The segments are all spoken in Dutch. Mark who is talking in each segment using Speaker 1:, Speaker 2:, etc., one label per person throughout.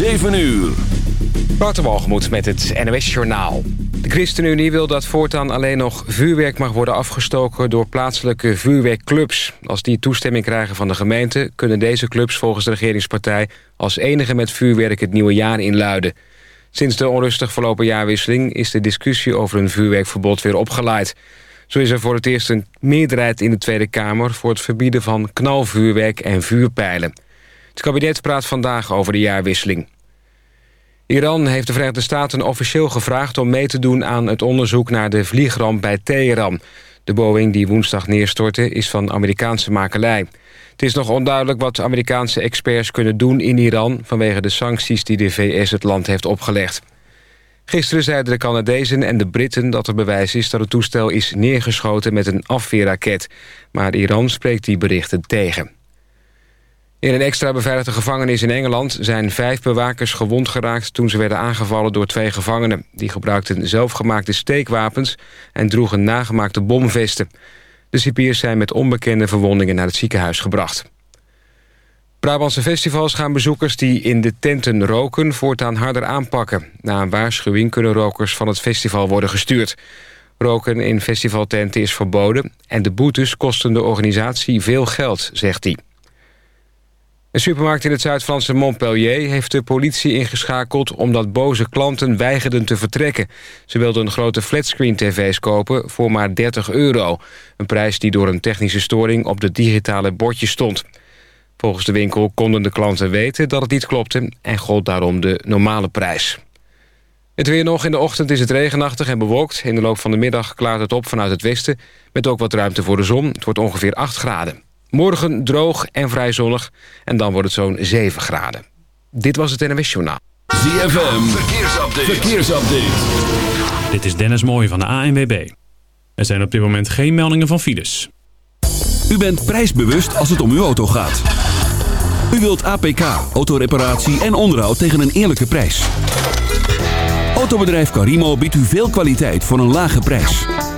Speaker 1: 7 uur.
Speaker 2: Waterwalgemoed met het NOS Journaal. De ChristenUnie wil dat voortaan alleen nog vuurwerk mag worden afgestoken... door plaatselijke vuurwerkclubs. Als die toestemming krijgen van de gemeente... kunnen deze clubs volgens de regeringspartij... als enige met vuurwerk het nieuwe jaar inluiden. Sinds de onrustig verlopen jaarwisseling... is de discussie over een vuurwerkverbod weer opgeleid. Zo is er voor het eerst een meerderheid in de Tweede Kamer... voor het verbieden van knalvuurwerk en vuurpijlen. Het kabinet praat vandaag over de jaarwisseling. Iran heeft de Verenigde Staten officieel gevraagd om mee te doen aan het onderzoek naar de vliegramp bij Teheran. De Boeing die woensdag neerstortte is van Amerikaanse makelij. Het is nog onduidelijk wat Amerikaanse experts kunnen doen in Iran... vanwege de sancties die de VS het land heeft opgelegd. Gisteren zeiden de Canadezen en de Britten dat er bewijs is... dat het toestel is neergeschoten met een afweerraket. Maar Iran spreekt die berichten tegen. In een extra beveiligde gevangenis in Engeland zijn vijf bewakers gewond geraakt toen ze werden aangevallen door twee gevangenen. Die gebruikten zelfgemaakte steekwapens en droegen nagemaakte bomvesten. De cipiers zijn met onbekende verwondingen naar het ziekenhuis gebracht. Brabantse festivals gaan bezoekers die in de tenten roken voortaan harder aanpakken. Na een waarschuwing kunnen rokers van het festival worden gestuurd. Roken in festivaltenten is verboden en de boetes kosten de organisatie veel geld, zegt hij. Een supermarkt in het Zuid-Franse Montpellier heeft de politie ingeschakeld... omdat boze klanten weigerden te vertrekken. Ze wilden grote flatscreen-tv's kopen voor maar 30 euro. Een prijs die door een technische storing op de digitale bordjes stond. Volgens de winkel konden de klanten weten dat het niet klopte... en gold daarom de normale prijs. Het weer nog. In de ochtend is het regenachtig en bewolkt. In de loop van de middag klaart het op vanuit het westen... met ook wat ruimte voor de zon. Het wordt ongeveer 8 graden. Morgen droog en vrij zonnig. En dan wordt het zo'n 7 graden. Dit was het NWS Journaal.
Speaker 1: ZFM, verkeersupdate. verkeersupdate.
Speaker 3: Dit is Dennis Mooij van de ANWB. Er zijn op dit moment geen meldingen van files.
Speaker 1: U bent prijsbewust als het om uw auto gaat. U wilt APK, autoreparatie en onderhoud tegen een eerlijke prijs. Autobedrijf Carimo biedt u veel kwaliteit voor een lage prijs.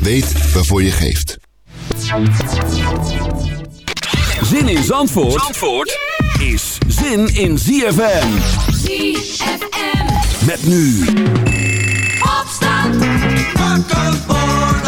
Speaker 4: Weet waarvoor je geeft.
Speaker 1: Zin in Zandvoort, Zandvoort is zin in ZFM.
Speaker 5: ZFM.
Speaker 1: Met nu.
Speaker 5: Opstand. Wakker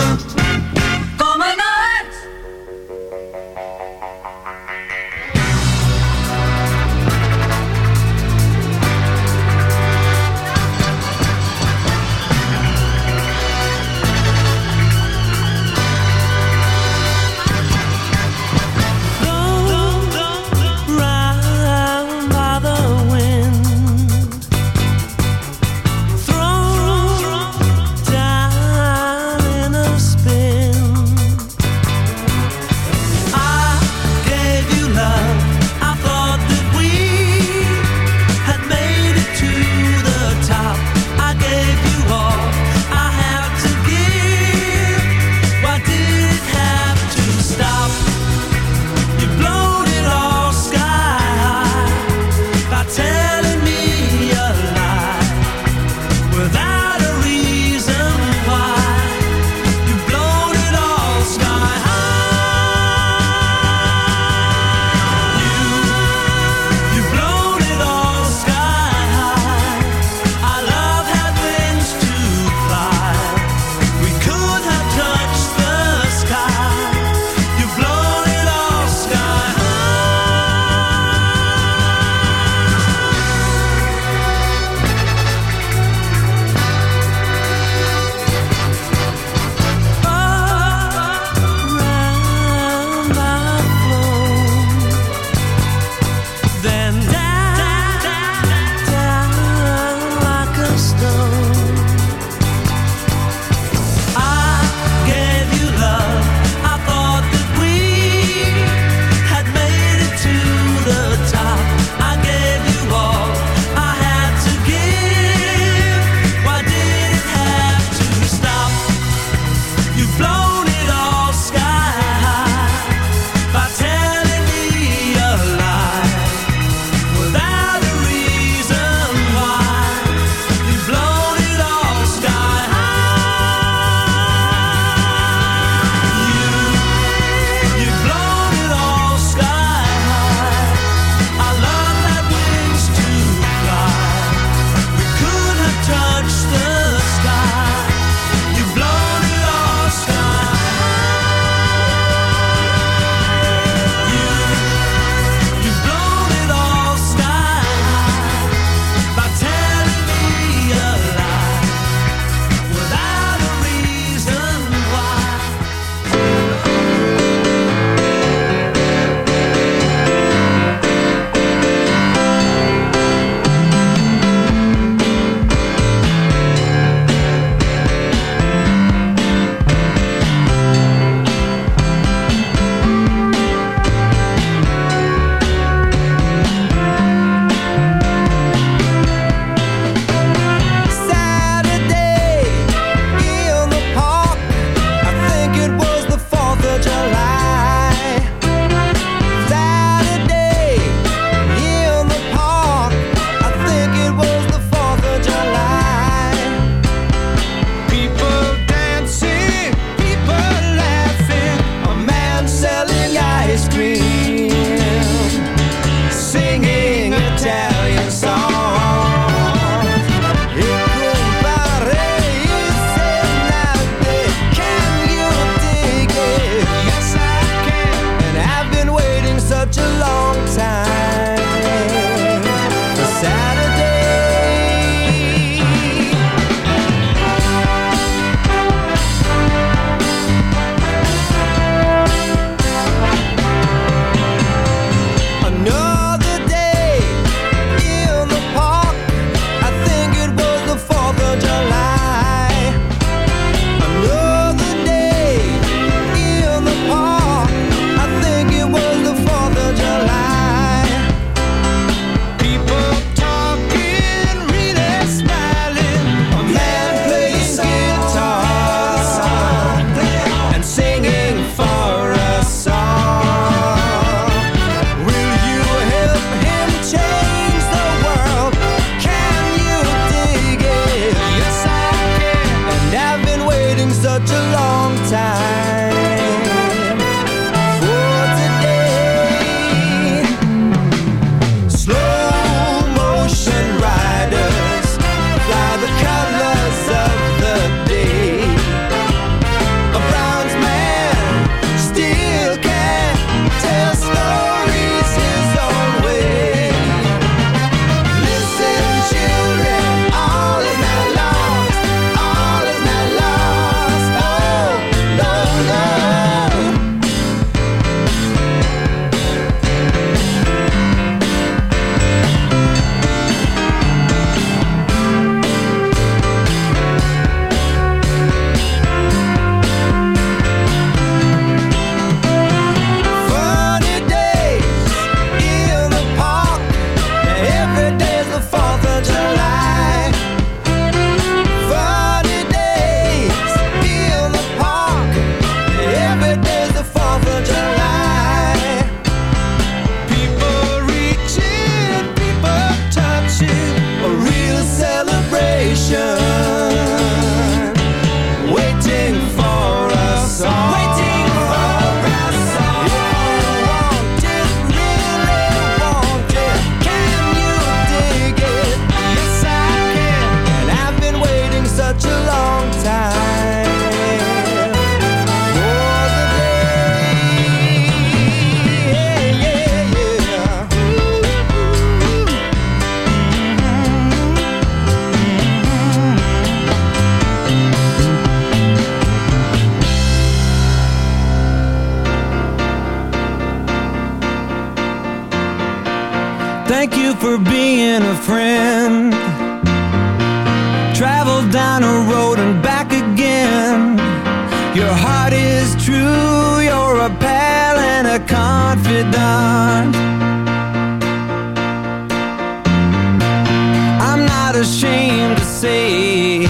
Speaker 1: to say,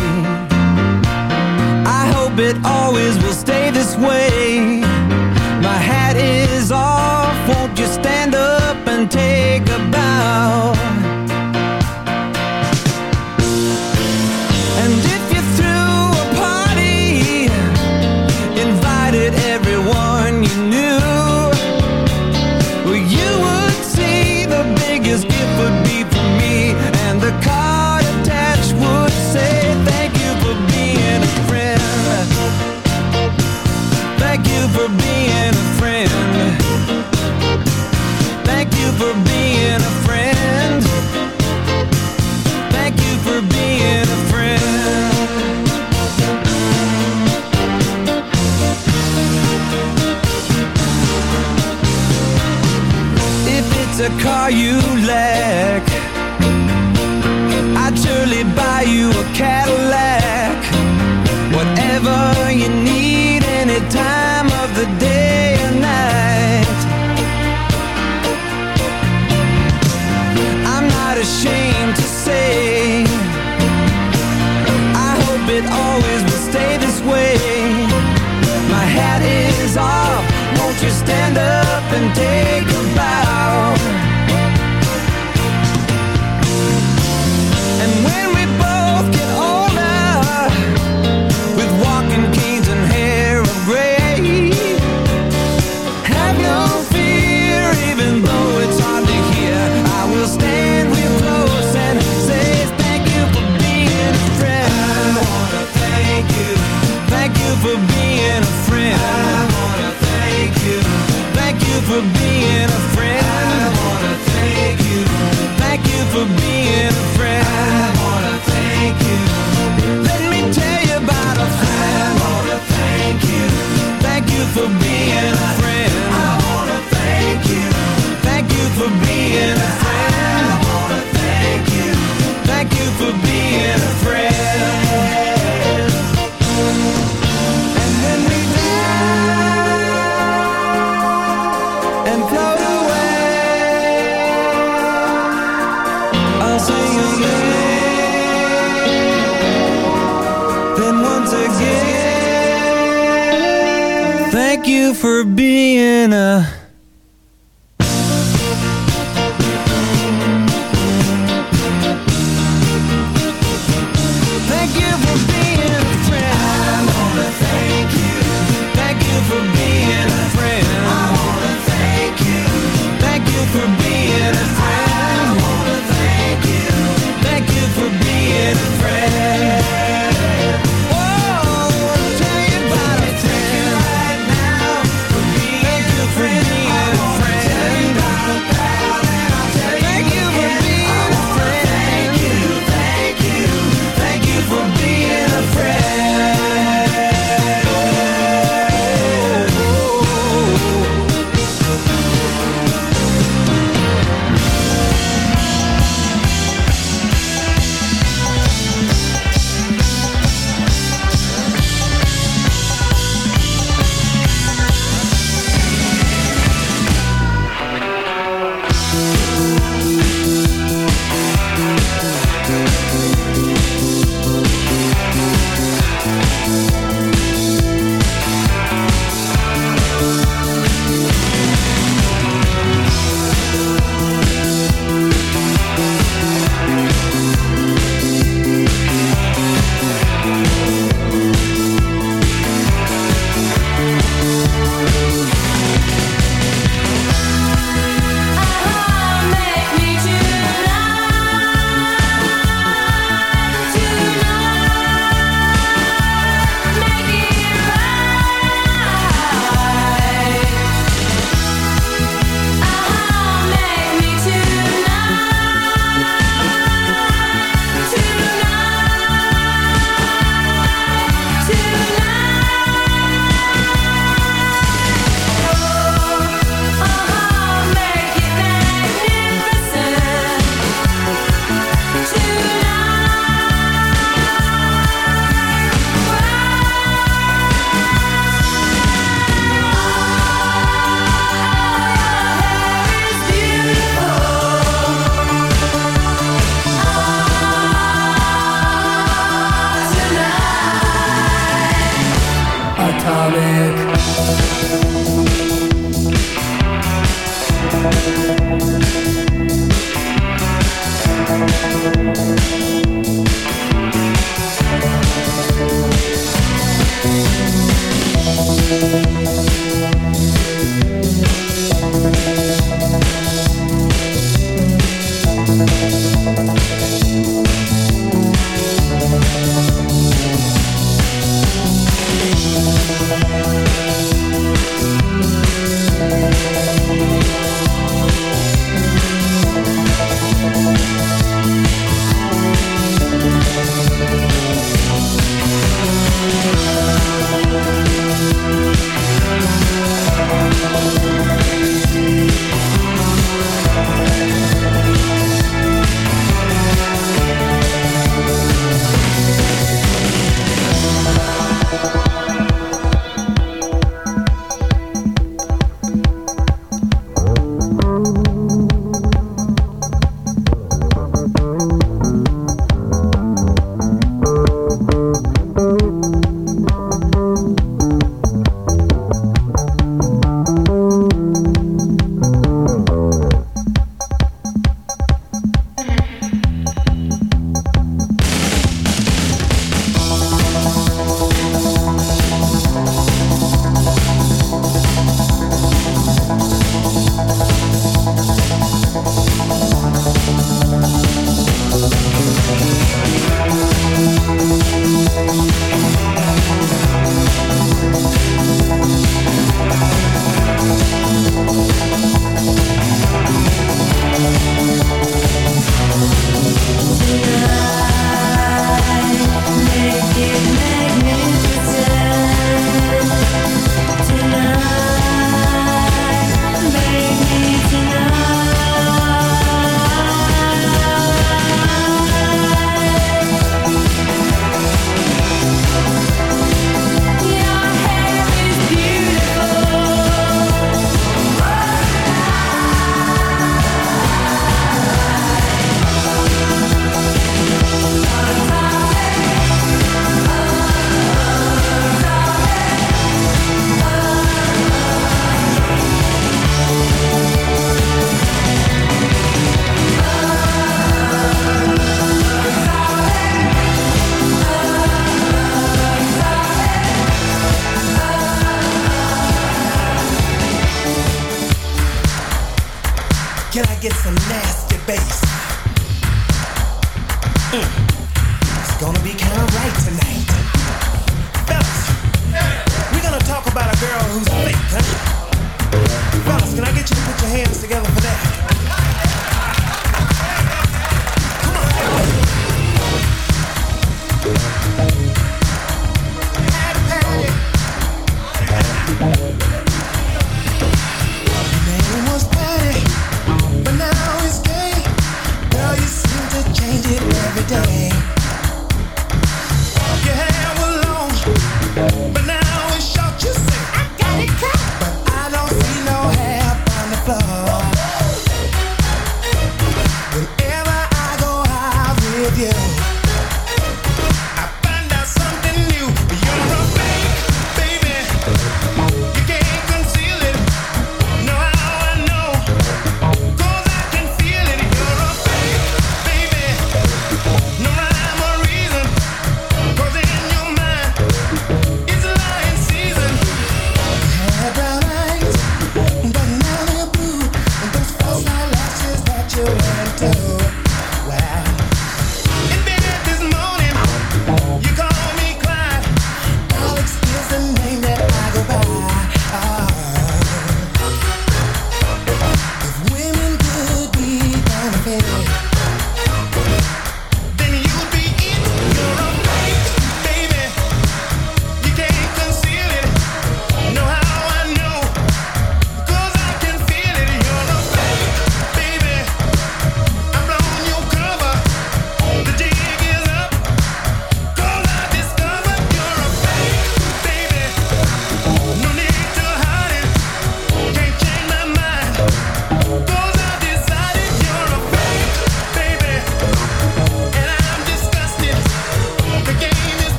Speaker 1: I hope it always will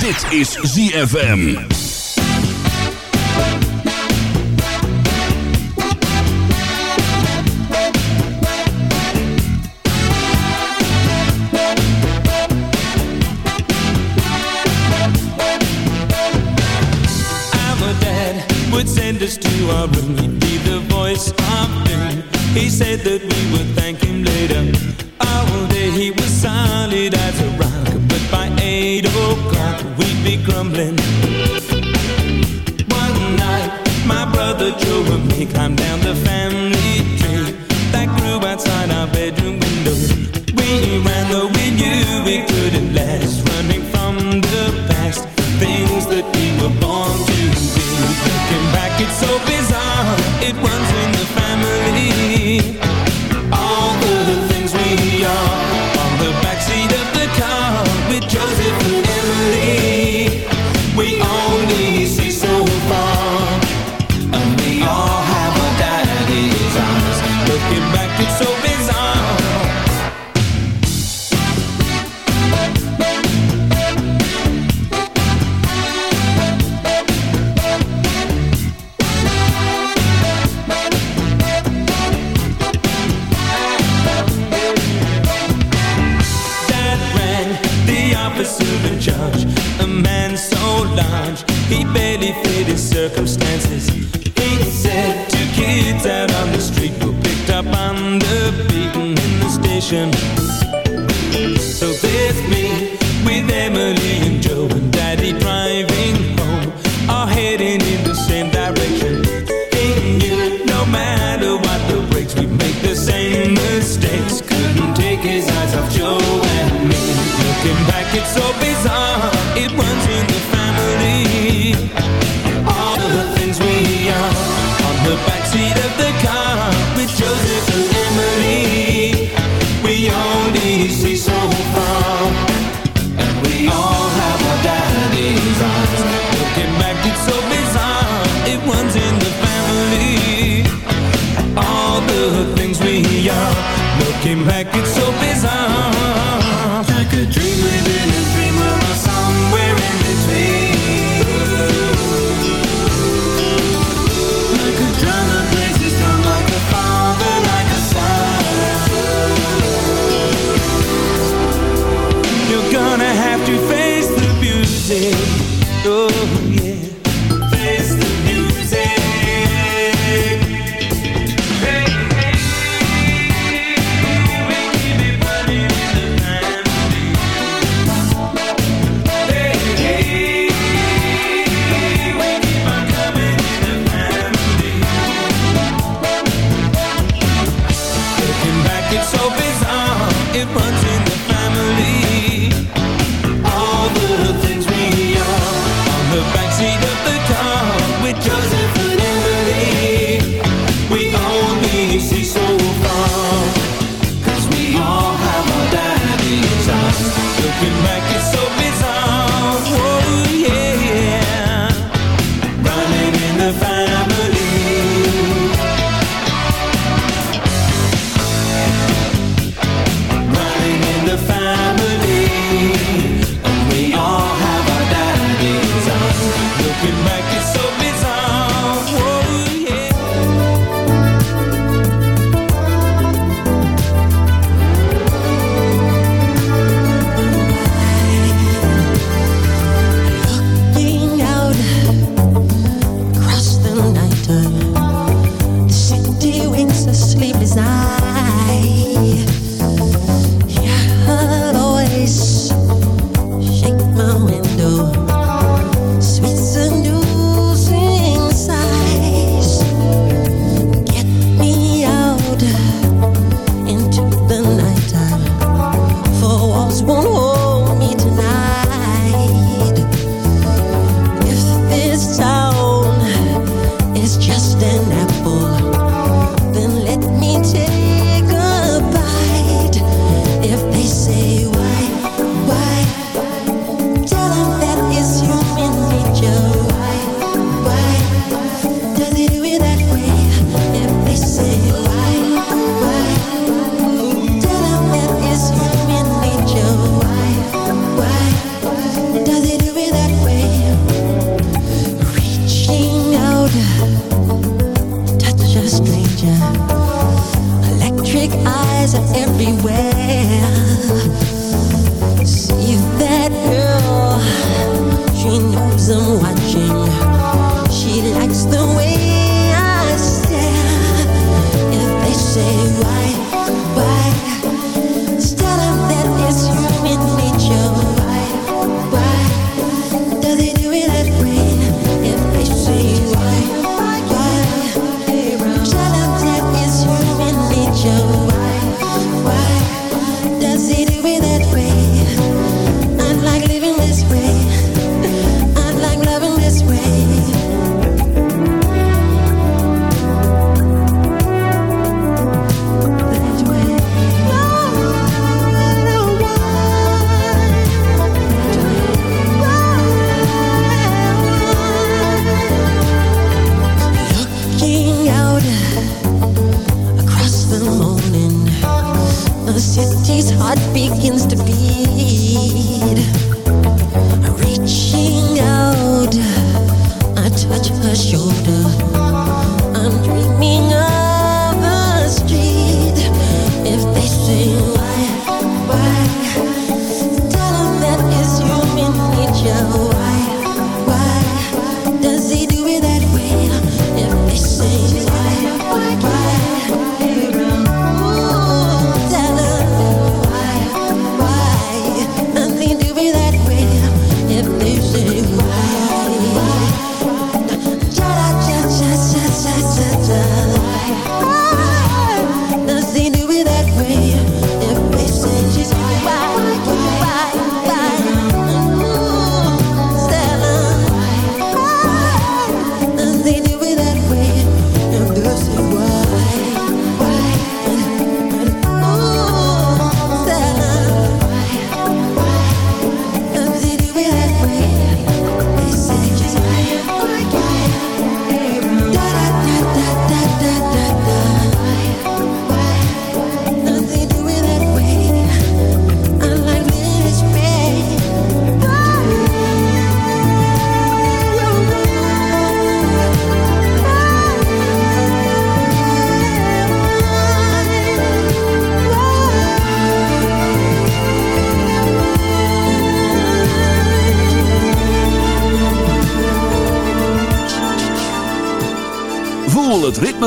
Speaker 1: Dit is ZFM.
Speaker 6: danger. Electric eyes are everywhere. See that girl? She knows I'm.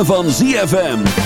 Speaker 7: Van ZFM.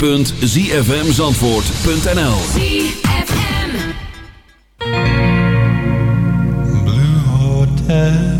Speaker 7: www.zfmzandvoort.nl
Speaker 1: Blue Hotel